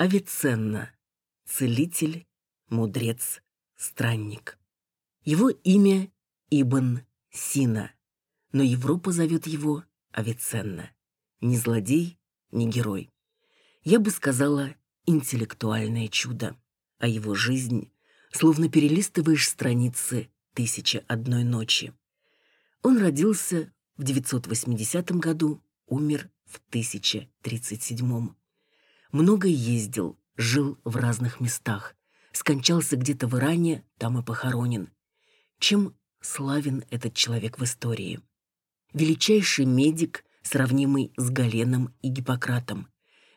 Авиценна, целитель, мудрец, странник. Его имя Ибн Сина, но Европа зовет его Авиценна. Не злодей, не герой. Я бы сказала, интеллектуальное чудо. А его жизнь, словно перелистываешь страницы «Тысяча одной ночи». Он родился в 980 году, умер в 1037. Много ездил, жил в разных местах. Скончался где-то в Иране, там и похоронен. Чем славен этот человек в истории? Величайший медик, сравнимый с Галеном и Гиппократом.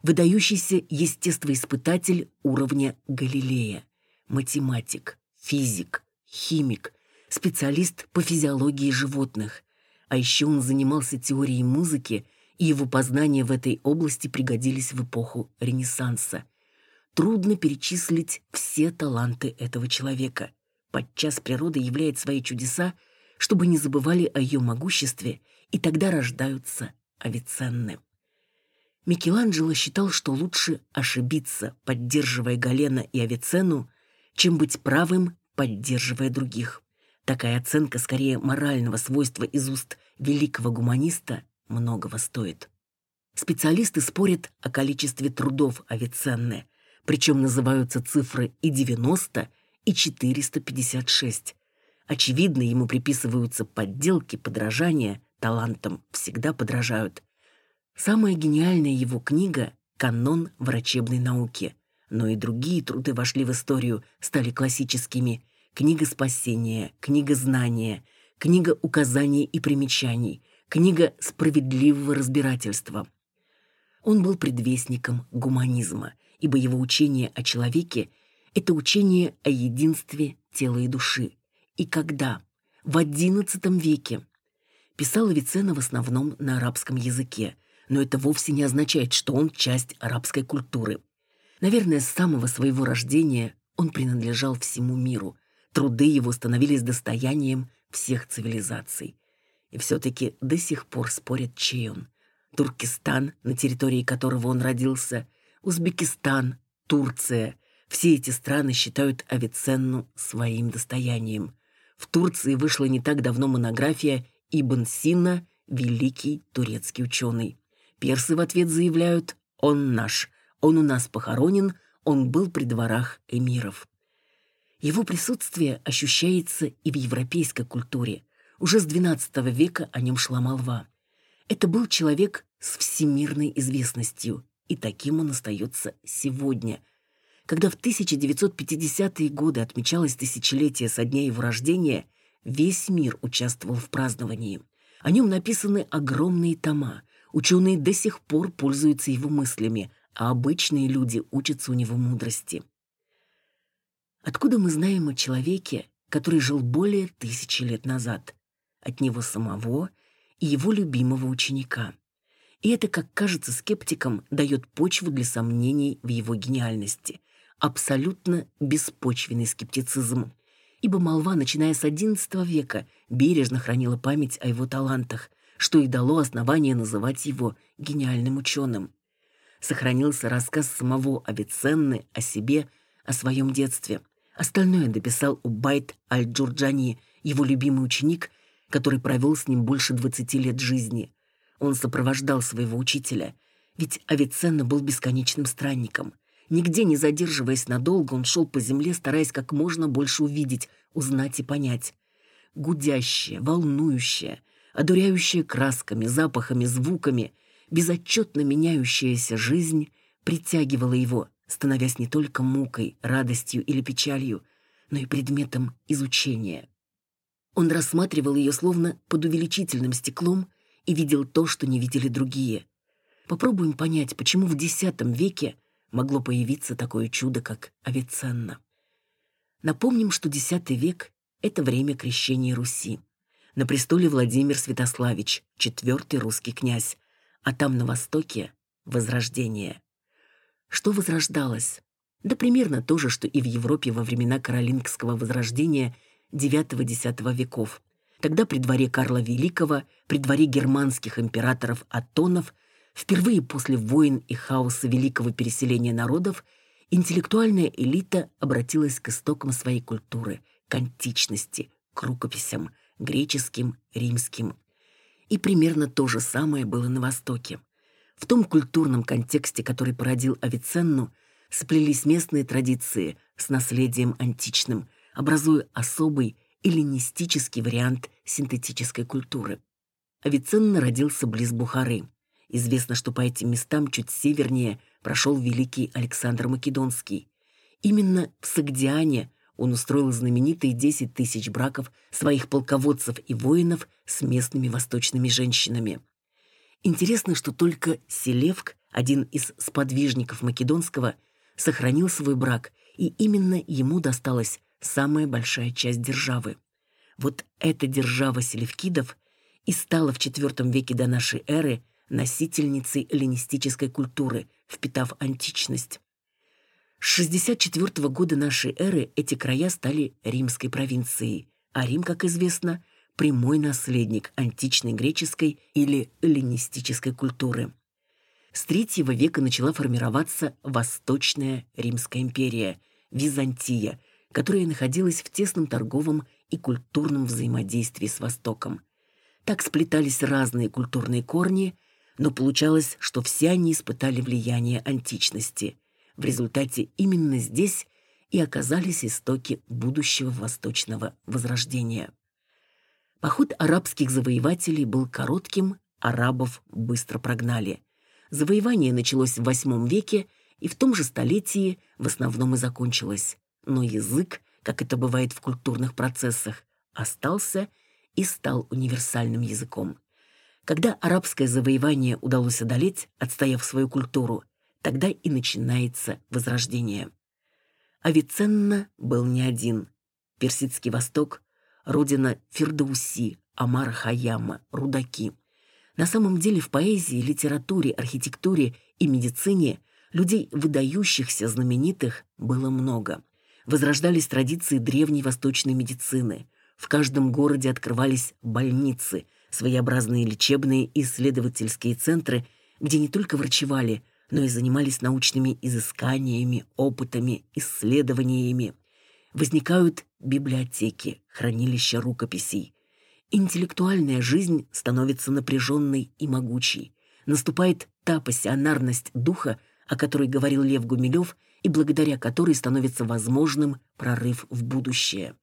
Выдающийся естествоиспытатель уровня Галилея. Математик, физик, химик, специалист по физиологии животных. А еще он занимался теорией музыки, и его познания в этой области пригодились в эпоху Ренессанса. Трудно перечислить все таланты этого человека. Подчас природа являет свои чудеса, чтобы не забывали о ее могуществе, и тогда рождаются Авиценны. Микеланджело считал, что лучше ошибиться, поддерживая Галена и Авиценну, чем быть правым, поддерживая других. Такая оценка скорее морального свойства из уст великого гуманиста многого стоит. Специалисты спорят о количестве трудов Авиценны, причем называются цифры и 90, и 456. Очевидно, ему приписываются подделки, подражания, талантам всегда подражают. Самая гениальная его книга — «Канон врачебной науки», но и другие труды вошли в историю, стали классическими. Книга спасения, книга знания, книга указаний и примечаний, книга справедливого разбирательства. Он был предвестником гуманизма, ибо его учение о человеке — это учение о единстве тела и души. И когда? В XI веке. Писал Авиценна в основном на арабском языке, но это вовсе не означает, что он часть арабской культуры. Наверное, с самого своего рождения он принадлежал всему миру. Труды его становились достоянием всех цивилизаций. И все-таки до сих пор спорят, чей он. Туркестан, на территории которого он родился, Узбекистан, Турция. Все эти страны считают Авиценну своим достоянием. В Турции вышла не так давно монография «Ибн Сина. Великий турецкий ученый». Персы в ответ заявляют «Он наш, он у нас похоронен, он был при дворах эмиров». Его присутствие ощущается и в европейской культуре. Уже с XII века о нем шла молва. Это был человек с всемирной известностью, и таким он остается сегодня. Когда в 1950-е годы отмечалось тысячелетие со дня его рождения, весь мир участвовал в праздновании. О нем написаны огромные тома. Ученые до сих пор пользуются его мыслями, а обычные люди учатся у него мудрости. Откуда мы знаем о человеке, который жил более тысячи лет назад? От него самого и его любимого ученика. И это, как кажется скептикам, дает почву для сомнений в его гениальности. Абсолютно беспочвенный скептицизм. Ибо молва, начиная с XI века, бережно хранила память о его талантах, что и дало основание называть его гениальным ученым. Сохранился рассказ самого Авиценны о себе, о своем детстве. Остальное дописал Убайт Аль-Джурджани, его любимый ученик, который провел с ним больше 20 лет жизни – он сопровождал своего учителя, ведь Авиценна был бесконечным странником. Нигде не задерживаясь надолго, он шел по земле, стараясь как можно больше увидеть, узнать и понять. Гудящая, волнующая, одуряющая красками, запахами, звуками, безотчетно меняющаяся жизнь притягивала его, становясь не только мукой, радостью или печалью, но и предметом изучения. Он рассматривал ее словно под увеличительным стеклом и видел то, что не видели другие. Попробуем понять, почему в X веке могло появиться такое чудо, как Авиценна. Напомним, что X век — это время крещения Руси. На престоле Владимир Святославич, четвертый русский князь, а там на востоке — Возрождение. Что возрождалось? Да примерно то же, что и в Европе во времена Каролингского Возрождения IX-X веков – Тогда при дворе Карла Великого, при дворе германских императоров Атонов Впервые после войн и хаоса великого переселения народов интеллектуальная элита обратилась к истокам своей культуры, к античности, к рукописям, греческим, римским. И примерно то же самое было на Востоке. В том культурном контексте, который породил Авиценну, сплелись местные традиции с наследием античным, образуя особый эллинистический вариант синтетической культуры. Авиценна родился близ Бухары. Известно, что по этим местам чуть севернее прошел великий Александр Македонский. Именно в Сагдиане он устроил знаменитые 10 тысяч браков своих полководцев и воинов с местными восточными женщинами. Интересно, что только Селевк, один из сподвижников Македонского, сохранил свой брак, и именно ему досталась самая большая часть державы. Вот эта держава селевкидов и стала в IV веке до нашей эры носительницей эллинистической культуры, впитав античность. С 64 года нашей эры эти края стали римской провинцией, а Рим, как известно, прямой наследник античной греческой или эллинистической культуры. С третьего века начала формироваться Восточная Римская империя, Византия, которая находилась в тесном торговом и культурном взаимодействии с Востоком. Так сплетались разные культурные корни, но получалось, что все они испытали влияние античности. В результате именно здесь и оказались истоки будущего восточного возрождения. Поход арабских завоевателей был коротким, арабов быстро прогнали. Завоевание началось в VIII веке и в том же столетии в основном и закончилось. Но язык, как это бывает в культурных процессах, остался и стал универсальным языком. Когда арабское завоевание удалось одолеть, отстояв свою культуру, тогда и начинается возрождение. Авиценна был не один. Персидский Восток — родина Фердауси, Амара Хаяма, Рудаки. На самом деле в поэзии, литературе, архитектуре и медицине людей, выдающихся, знаменитых, было много. Возрождались традиции древней восточной медицины. В каждом городе открывались больницы, своеобразные лечебные и исследовательские центры, где не только врачевали, но и занимались научными изысканиями, опытами, исследованиями. Возникают библиотеки, хранилища рукописей. Интеллектуальная жизнь становится напряженной и могучей. Наступает та пассионарность духа, о которой говорил Лев Гумилев, и благодаря которой становится возможным прорыв в будущее.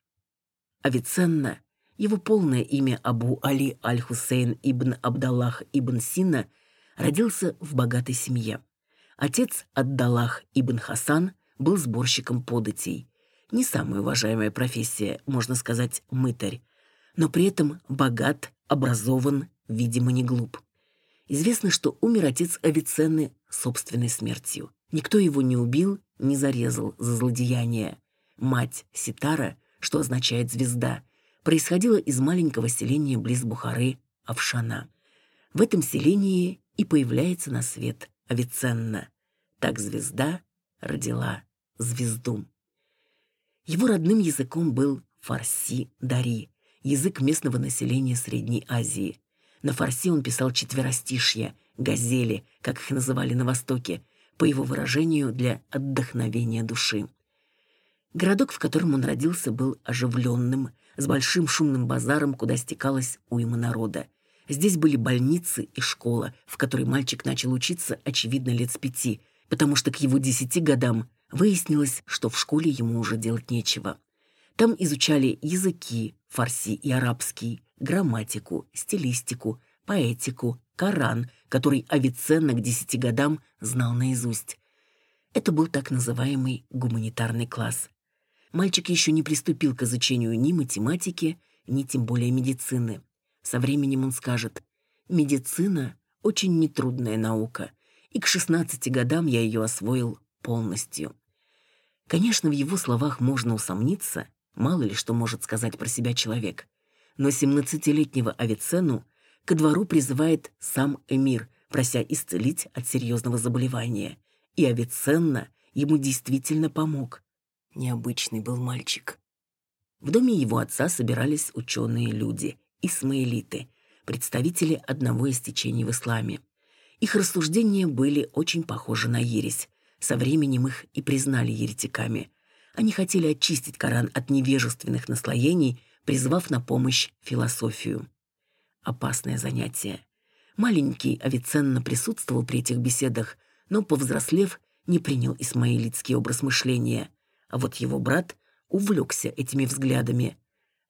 Авиценна его полное имя Абу Али Аль-Хусейн ибн Абдаллах ибн Синна родился в богатой семье. Отец Аддаллах ибн Хасан был сборщиком податей. Не самая уважаемая профессия, можно сказать, мытарь, но при этом богат, образован, видимо, не глуп. Известно, что умер отец Авиценны собственной смертью. Никто его не убил, не зарезал за злодеяние. Мать Ситара, что означает «звезда», происходила из маленького селения близ Бухары, Авшана. В этом селении и появляется на свет Авиценна. Так звезда родила звезду. Его родным языком был фарси-дари, язык местного населения Средней Азии. На фарси он писал четверостишья, газели, как их называли на Востоке, по его выражению для отдохновения души. Городок, в котором он родился, был оживленным, с большим шумным базаром, куда стекалась уйма народа. Здесь были больницы и школа, в которой мальчик начал учиться, очевидно, лет с пяти, потому что к его десяти годам выяснилось, что в школе ему уже делать нечего. Там изучали языки, фарси и арабский, грамматику, стилистику, поэтику, Коран, который Авиценна к десяти годам знал наизусть. Это был так называемый гуманитарный класс. Мальчик еще не приступил к изучению ни математики, ни тем более медицины. Со временем он скажет, «Медицина — очень нетрудная наука, и к 16 годам я ее освоил полностью». Конечно, в его словах можно усомниться, мало ли что может сказать про себя человек. Но 17-летнего Авиценну ко двору призывает сам эмир, прося исцелить от серьезного заболевания. И Авиценна ему действительно помог. Необычный был мальчик. В доме его отца собирались ученые люди, исмаилиты, представители одного из течений в исламе. Их рассуждения были очень похожи на ересь. Со временем их и признали еретиками. Они хотели очистить Коран от невежественных наслоений, призвав на помощь философию. Опасное занятие. Маленький Авиценна присутствовал при этих беседах, но, повзрослев, не принял исмаилитский образ мышления. А вот его брат увлекся этими взглядами.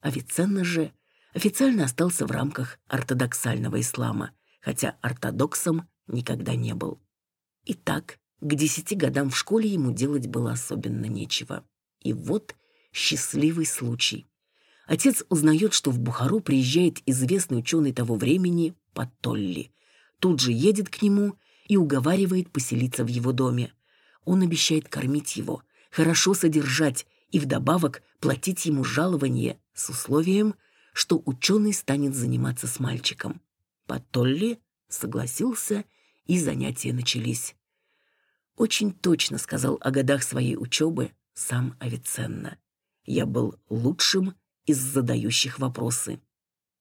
Авиценна же официально остался в рамках ортодоксального ислама, хотя ортодоксом никогда не был. Итак, к десяти годам в школе ему делать было особенно нечего. И вот счастливый случай. Отец узнает, что в Бухару приезжает известный ученый того времени Патолли. Тут же едет к нему и уговаривает поселиться в его доме. Он обещает кормить его, хорошо содержать и вдобавок платить ему жалование с условием, что ученый станет заниматься с мальчиком. Патолли согласился, и занятия начались. Очень точно сказал о годах своей учебы сам Авиценна. Я был лучшим из задающих вопросы.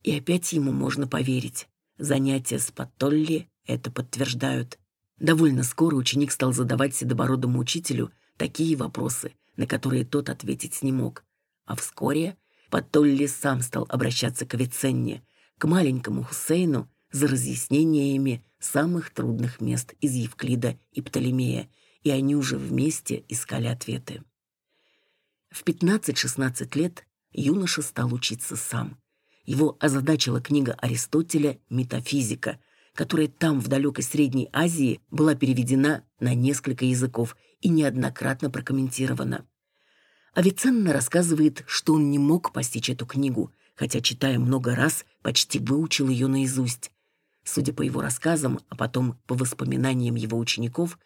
И опять ему можно поверить. Занятия с Паттолли это подтверждают. Довольно скоро ученик стал задавать седобородому учителю такие вопросы, на которые тот ответить не мог. А вскоре Паттолли сам стал обращаться к Авиценне, к маленькому Хусейну, за разъяснениями самых трудных мест из Евклида и Птолемея, и они уже вместе искали ответы. В 15-16 лет юноша стал учиться сам. Его озадачила книга Аристотеля «Метафизика», которая там, в далекой Средней Азии, была переведена на несколько языков и неоднократно прокомментирована. Авиценна рассказывает, что он не мог постичь эту книгу, хотя, читая много раз, почти выучил ее наизусть. Судя по его рассказам, а потом по воспоминаниям его учеников,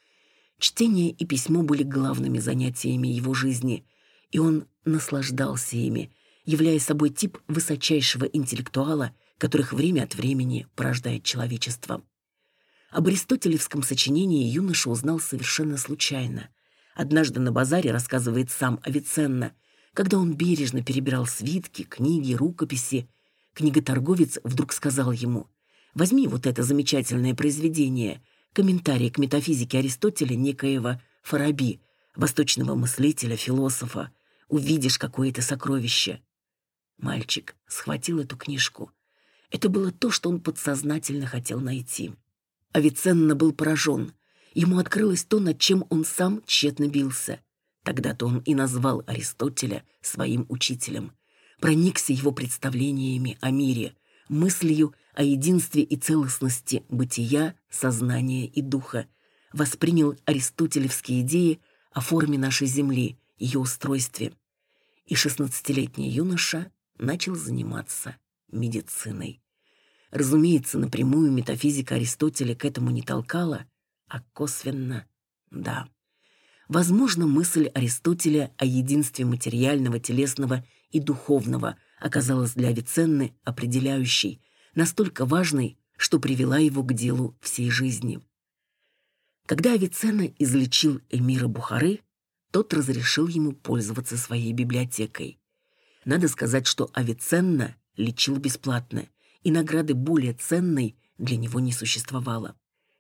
чтение и письмо были главными занятиями его жизни, и он наслаждался ими, являя собой тип высочайшего интеллектуала, которых время от времени порождает человечество. Об аристотелевском сочинении юноша узнал совершенно случайно. Однажды на базаре рассказывает сам Авиценна, когда он бережно перебирал свитки, книги, рукописи, книготорговец вдруг сказал ему «Возьми вот это замечательное произведение, комментарий к метафизике Аристотеля некоего Фараби, восточного мыслителя, философа, увидишь какое-то сокровище». Мальчик схватил эту книжку. Это было то, что он подсознательно хотел найти. Авиценна был поражен. Ему открылось то, над чем он сам тщетно бился. Тогда-то он и назвал Аристотеля своим учителем. Проникся его представлениями о мире, мыслью о единстве и целостности бытия, сознания и духа. Воспринял аристотелевские идеи о форме нашей Земли, ее устройстве и шестнадцатилетний юноша начал заниматься медициной. Разумеется, напрямую метафизика Аристотеля к этому не толкала, а косвенно — да. Возможно, мысль Аристотеля о единстве материального, телесного и духовного оказалась для Авиценны определяющей, настолько важной, что привела его к делу всей жизни. Когда Авиценна излечил эмира Бухары, тот разрешил ему пользоваться своей библиотекой. Надо сказать, что Авиценна лечил бесплатно, и награды более ценной для него не существовало.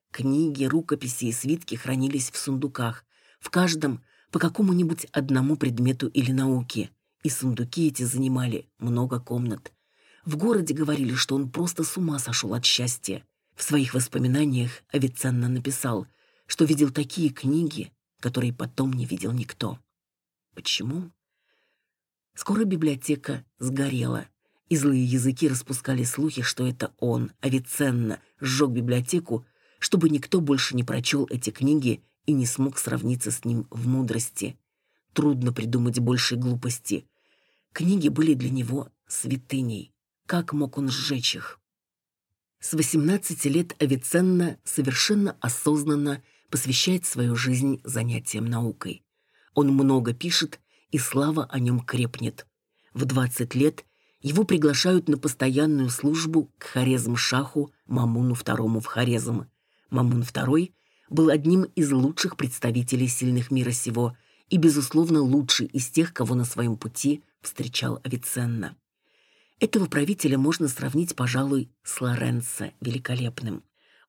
Книги, рукописи и свитки хранились в сундуках, в каждом по какому-нибудь одному предмету или науке, и сундуки эти занимали много комнат. В городе говорили, что он просто с ума сошел от счастья. В своих воспоминаниях Авиценна написал, что видел такие книги, который потом не видел никто. Почему? Скоро библиотека сгорела, и злые языки распускали слухи, что это он, Авиценна, сжег библиотеку, чтобы никто больше не прочел эти книги и не смог сравниться с ним в мудрости. Трудно придумать большей глупости. Книги были для него святыней. Как мог он сжечь их? С 18 лет Авиценна совершенно осознанно посвящает свою жизнь занятиям наукой. Он много пишет, и слава о нем крепнет. В 20 лет его приглашают на постоянную службу к Хорезм-Шаху Мамуну II в Хорезм. Мамун II был одним из лучших представителей сильных мира сего и, безусловно, лучший из тех, кого на своем пути встречал Авиценна. Этого правителя можно сравнить, пожалуй, с Лоренцо Великолепным.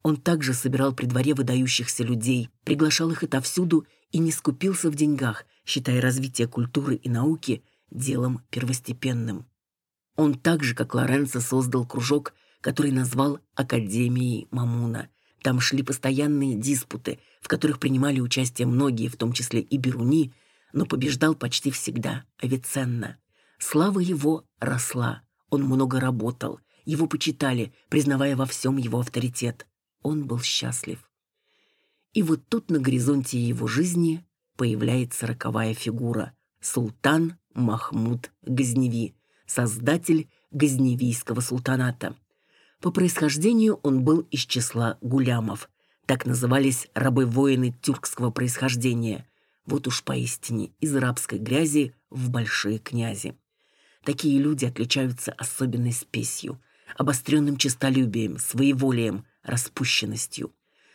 Он также собирал при дворе выдающихся людей, приглашал их отовсюду и не скупился в деньгах, считая развитие культуры и науки делом первостепенным. Он так же, как Лоренцо, создал кружок, который назвал Академией Мамуна. Там шли постоянные диспуты, в которых принимали участие многие, в том числе и Беруни, но побеждал почти всегда Авиценна. Слава его росла, он много работал, его почитали, признавая во всем его авторитет он был счастлив. И вот тут на горизонте его жизни появляется роковая фигура – султан Махмуд Газневи, создатель Газневийского султаната. По происхождению он был из числа гулямов, так назывались рабы-воины тюркского происхождения. Вот уж поистине из рабской грязи в большие князи. Такие люди отличаются особенной спесью, обостренным честолюбием, своеволием, распущенностью.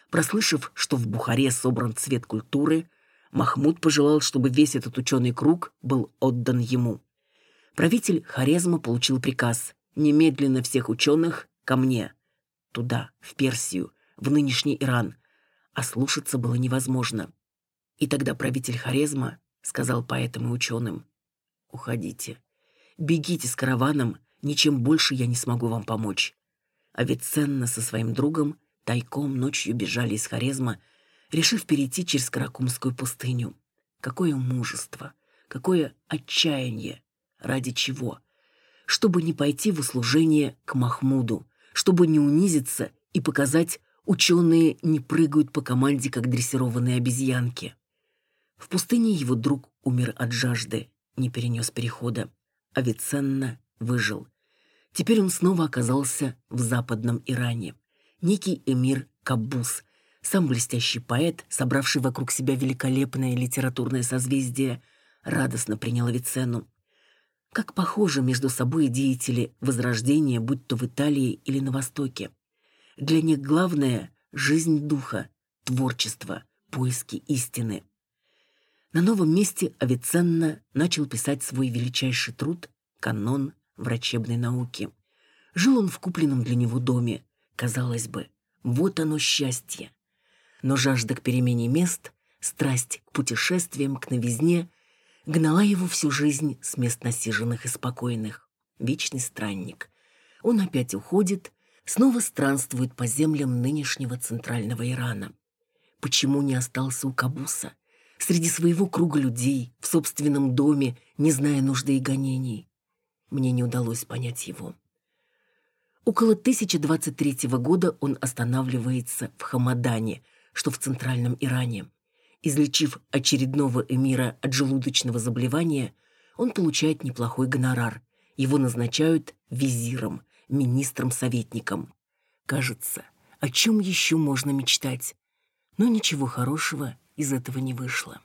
Прослышав, что в Бухаре собран цвет культуры, Махмуд пожелал, чтобы весь этот ученый круг был отдан ему. Правитель Хорезма получил приказ немедленно всех ученых ко мне, туда, в Персию, в нынешний Иран, а слушаться было невозможно. И тогда правитель Хорезма сказал поэтам и ученым, «Уходите, бегите с караваном, ничем больше я не смогу вам помочь. Авиценна со своим другом тайком ночью бежали из Хорезма, решив перейти через Каракумскую пустыню. Какое мужество, какое отчаяние. Ради чего? Чтобы не пойти в услужение к Махмуду, чтобы не унизиться и показать, ученые не прыгают по команде, как дрессированные обезьянки. В пустыне его друг умер от жажды, не перенес перехода. Авиценна выжил – Теперь он снова оказался в западном Иране. Некий эмир Каббус, сам блестящий поэт, собравший вокруг себя великолепное литературное созвездие, радостно принял Авиценну. Как похожи между собой деятели Возрождения, будь то в Италии или на Востоке. Для них главное — жизнь духа, творчество, поиски истины. На новом месте Авиценна начал писать свой величайший труд «Канон врачебной науки. Жил он в купленном для него доме. Казалось бы, вот оно счастье. Но жажда к перемене мест, страсть к путешествиям, к новизне гнала его всю жизнь с мест насиженных и спокойных. Вечный странник. Он опять уходит, снова странствует по землям нынешнего центрального Ирана. Почему не остался у Кабуса? Среди своего круга людей, в собственном доме, не зная нужды и гонений. Мне не удалось понять его. Около 1023 года он останавливается в Хамадане, что в центральном Иране. Излечив очередного эмира от желудочного заболевания, он получает неплохой гонорар. Его назначают визиром, министром-советником. Кажется, о чем еще можно мечтать? Но ничего хорошего из этого не вышло.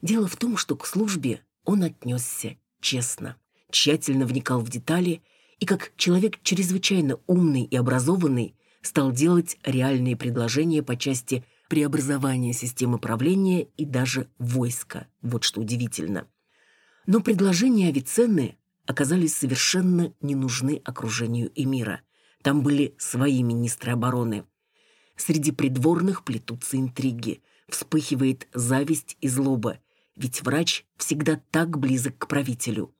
Дело в том, что к службе он отнесся честно тщательно вникал в детали и, как человек чрезвычайно умный и образованный, стал делать реальные предложения по части преобразования системы правления и даже войска. Вот что удивительно. Но предложения Авиценны оказались совершенно не нужны окружению эмира. Там были свои министры обороны. Среди придворных плетутся интриги, вспыхивает зависть и злоба, ведь врач всегда так близок к правителю.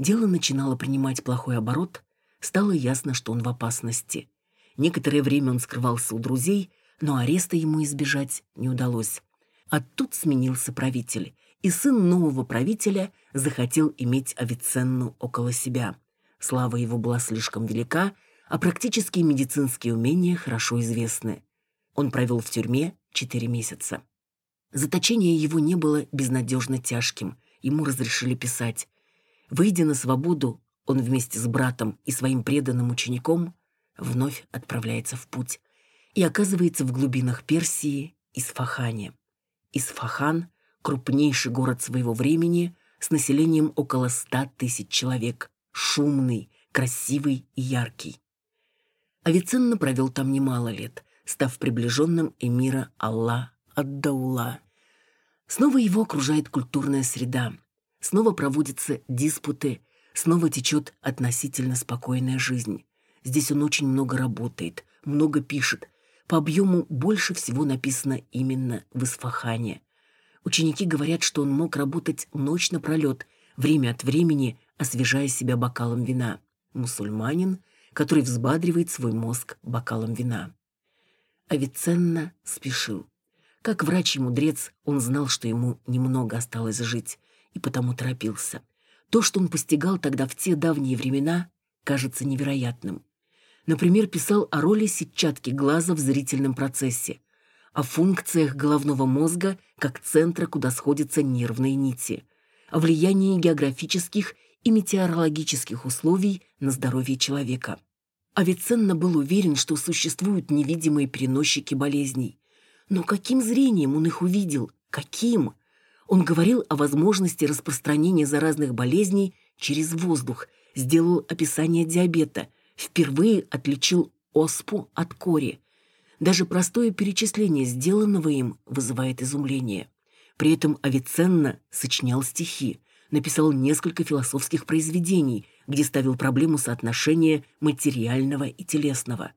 Дело начинало принимать плохой оборот, стало ясно, что он в опасности. Некоторое время он скрывался у друзей, но ареста ему избежать не удалось. А тут сменился правитель, и сын нового правителя захотел иметь Авиценну около себя. Слава его была слишком велика, а практические медицинские умения хорошо известны. Он провел в тюрьме четыре месяца. Заточение его не было безнадежно тяжким, ему разрешили писать. Выйдя на свободу, он вместе с братом и своим преданным учеником вновь отправляется в путь и оказывается в глубинах Персии, Исфахане. Исфахан – крупнейший город своего времени с населением около ста тысяч человек, шумный, красивый и яркий. Авиценна провел там немало лет, став приближенным эмира Аллах Ад-Даула. Снова его окружает культурная среда, Снова проводятся диспуты, снова течет относительно спокойная жизнь. Здесь он очень много работает, много пишет, по объему больше всего написано именно в Исфахане. Ученики говорят, что он мог работать ночь напролет, время от времени освежая себя бокалом вина. Мусульманин, который взбадривает свой мозг бокалом вина. Авиценна спешил. Как врач и мудрец, он знал, что ему немного осталось жить, и потому торопился. То, что он постигал тогда в те давние времена, кажется невероятным. Например, писал о роли сетчатки глаза в зрительном процессе, о функциях головного мозга как центра, куда сходятся нервные нити, о влиянии географических и метеорологических условий на здоровье человека. Авиценна был уверен, что существуют невидимые переносчики болезней. Но каким зрением он их увидел? Каким? Он говорил о возможности распространения заразных болезней через воздух, сделал описание диабета, впервые отличил оспу от кори. Даже простое перечисление сделанного им вызывает изумление. При этом Авиценна сочинял стихи, написал несколько философских произведений, где ставил проблему соотношения материального и телесного.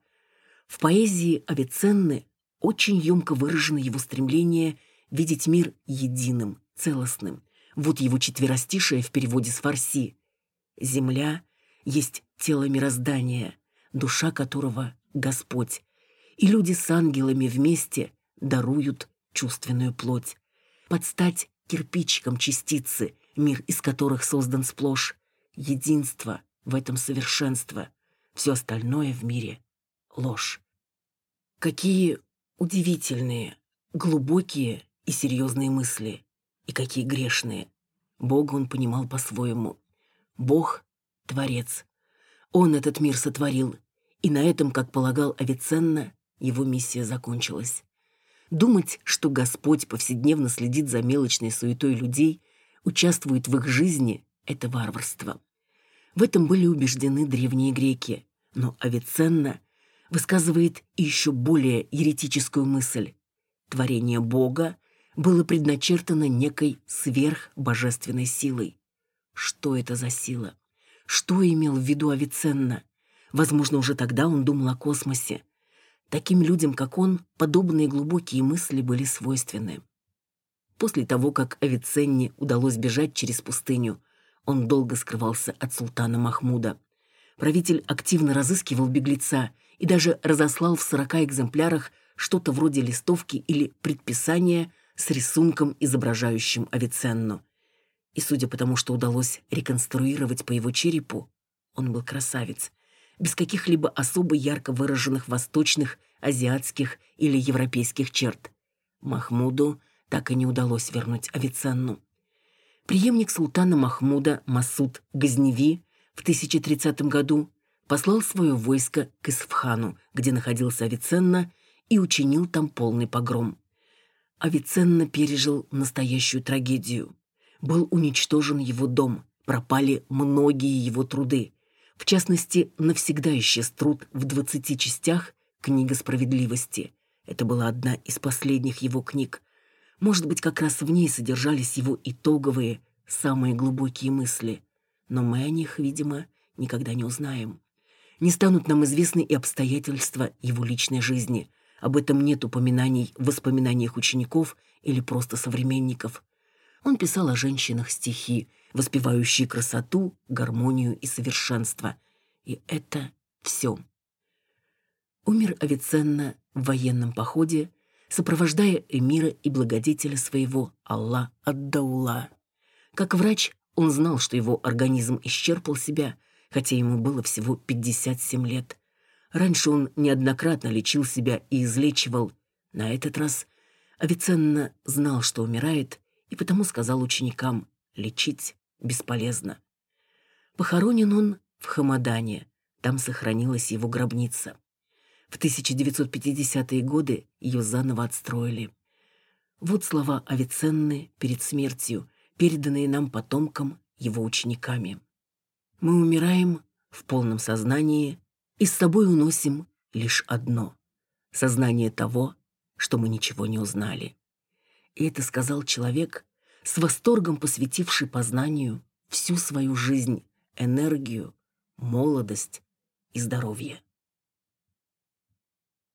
В поэзии Авиценны очень емко выражено его стремление видеть мир единым, целостным. Вот его четверостишее в переводе с фарси. «Земля есть тело мироздания, душа которого — Господь, и люди с ангелами вместе даруют чувственную плоть. Подстать кирпичиком частицы, мир из которых создан сплошь. Единство в этом совершенство. Все остальное в мире — ложь. Какие удивительные, глубокие и серьезные мысли и какие грешные. Бога он понимал по-своему. Бог — Творец. Он этот мир сотворил, и на этом, как полагал Авиценна, его миссия закончилась. Думать, что Господь повседневно следит за мелочной суетой людей, участвует в их жизни — это варварство. В этом были убеждены древние греки, но Авиценна высказывает еще более еретическую мысль. Творение Бога было предначертано некой сверхбожественной силой. Что это за сила? Что имел в виду Авиценна? Возможно, уже тогда он думал о космосе. Таким людям, как он, подобные глубокие мысли были свойственны. После того, как Авиценне удалось бежать через пустыню, он долго скрывался от султана Махмуда. Правитель активно разыскивал беглеца и даже разослал в сорока экземплярах что-то вроде листовки или предписания – с рисунком, изображающим Авиценну. И судя по тому, что удалось реконструировать по его черепу, он был красавец, без каких-либо особо ярко выраженных восточных, азиатских или европейских черт. Махмуду так и не удалось вернуть Авиценну. Преемник султана Махмуда Масуд Газневи в 1030 году послал свое войско к Исфхану, где находился Авиценна, и учинил там полный погром. Авиценна пережил настоящую трагедию. Был уничтожен его дом, пропали многие его труды. В частности, навсегда исчез труд в двадцати частях «Книга справедливости». Это была одна из последних его книг. Может быть, как раз в ней содержались его итоговые, самые глубокие мысли. Но мы о них, видимо, никогда не узнаем. Не станут нам известны и обстоятельства его личной жизни – об этом нет упоминаний в воспоминаниях учеников или просто современников. Он писал о женщинах стихи, воспевающие красоту, гармонию и совершенство. И это все. Умер Авиценна в военном походе, сопровождая эмира и благодетеля своего Аллах Аддаула. Как врач, он знал, что его организм исчерпал себя, хотя ему было всего 57 лет. Раньше он неоднократно лечил себя и излечивал. На этот раз Авиценна знал, что умирает, и потому сказал ученикам «лечить бесполезно». Похоронен он в Хамадане, там сохранилась его гробница. В 1950-е годы ее заново отстроили. Вот слова Авиценны перед смертью, переданные нам потомкам его учениками. Мы умираем в полном сознании и с собой уносим лишь одно — сознание того, что мы ничего не узнали. И это сказал человек, с восторгом посвятивший познанию всю свою жизнь, энергию, молодость и здоровье.